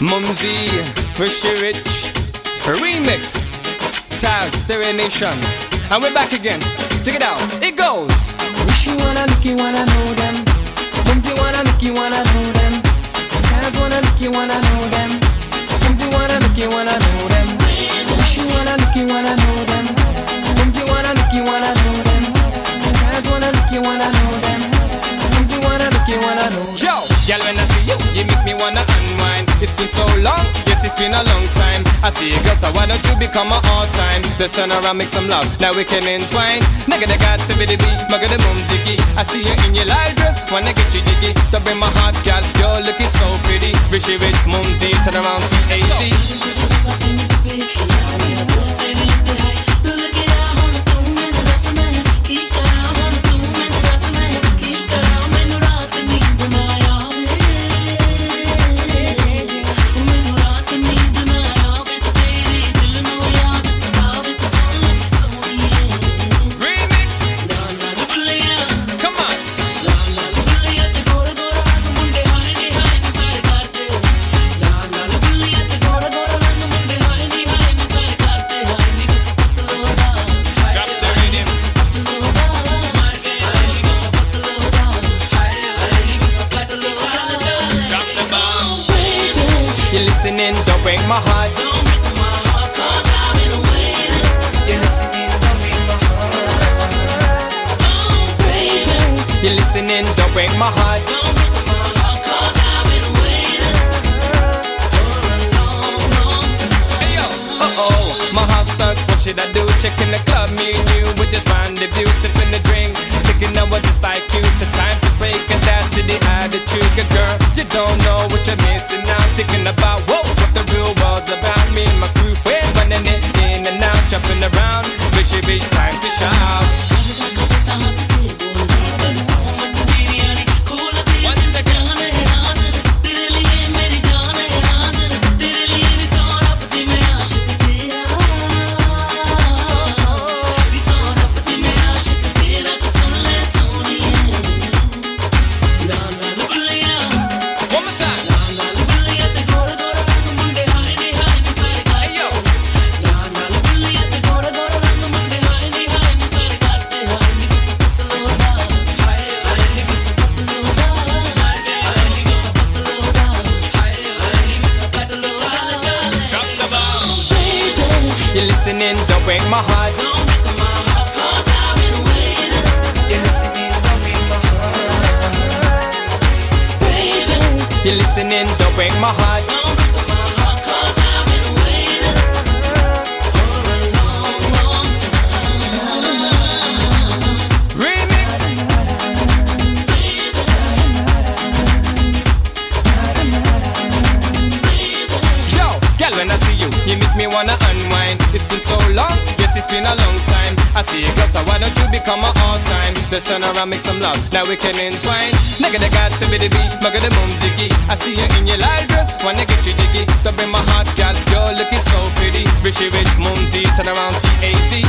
Mumzy, Rishi Rich. Remix. Taz, Stereo Nation. And we're back again. Check it out. It goes. Rishi wanna, Mickey wanna know them. Mumzy wanna, Mickey wanna know them. Taz wanna, Mickey wanna know them. Mumzy wanna, Mickey wanna know them. It's been so long, yes, it's been a long time. I see you, girl, so why don't you become my all time? Let's turn around, make some love, now we can entwine. Nigga, they got to be the beat, mugga the boom ziggy. I see you in your light dress, wanna get you jiggy. Don't bring my heart, girl, you're looking so pretty. Rishi Rich, Mumzy, turn around, T-A-Z. Listening, don't break my heart. Don't break my heart, 'cause I've been waiting. You're listening, don't break my heart. Don't break my heart. Hey, yo. Uh-oh, my heart stuck. What should I do? Checking the club, me and you with just rendezvous, sipping the drink. Thinking I was just like you. The time to break and that's the attitude, girl. You don't know what you're missing out. Thinking about You're listening, don't break my heart. Don't break my heart, cause I've been waiting. You're listening, don't break my heart. You're listening, don't break my heart. Remix. Yo, girl, when I see you, you make me wanna. It's been so long, yes, it's been a long time. I see you, girl, so why don't you become my all time? Let's turn around, make some love, now we can entwine. Nigga, they got to be the beat, mugga the boom ziggy. I see you in your light dress, wanna get you jiggy. Don't bring my heart, girl, you're looking so pretty. Rishi Rich, Mumzy, turn around, T-A-Z.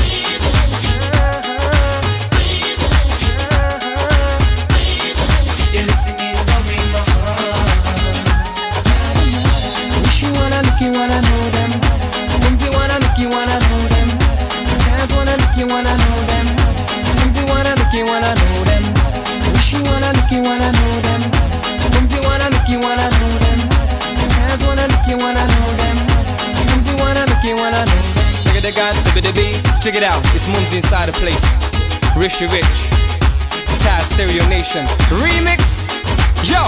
You're listening, don't break my heart. Wish you wanna, make you wanna know wanna, know them. Mumzy wanna, you wanna know them. Wish you wanna, you wanna know them. Mumzy wanna, you wanna know them. Taz wanna, you wanna know them. Mumzy wanna, you wanna know them. Check it, they got to be the beat. Check it out, it's Mumzy inside the place. Rishi Rich, Taz Stereo Nation, Remix. Yo,